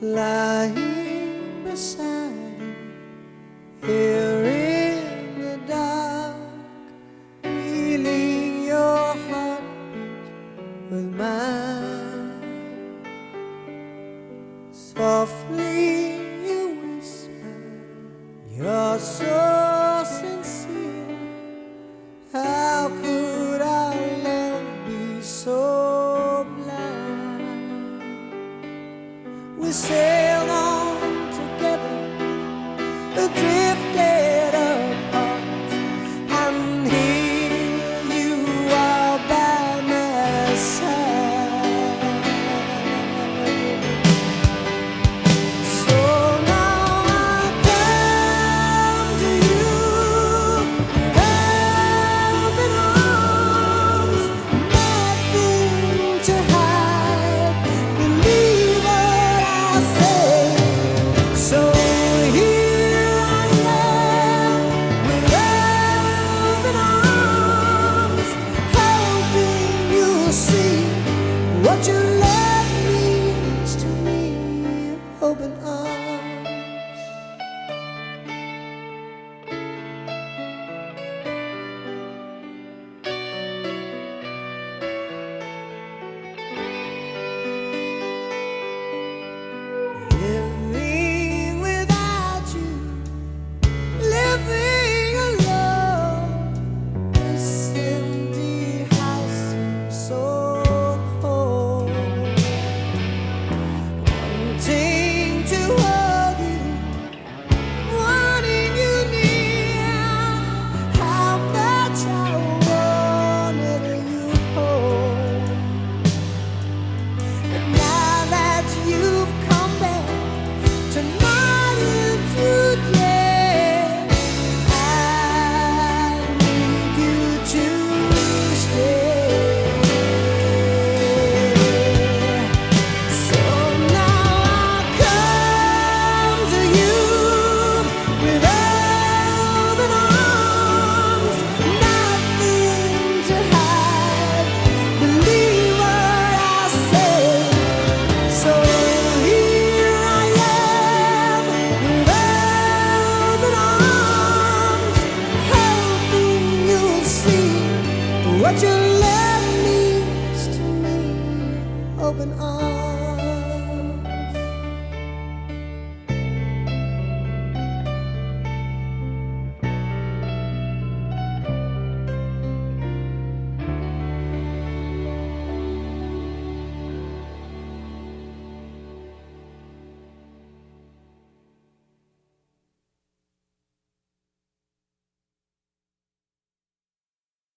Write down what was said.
lying beside you here in the dark, feeling your heart with mine. Softly you whisper, you're so. seu nome. open but you left me to me open arms.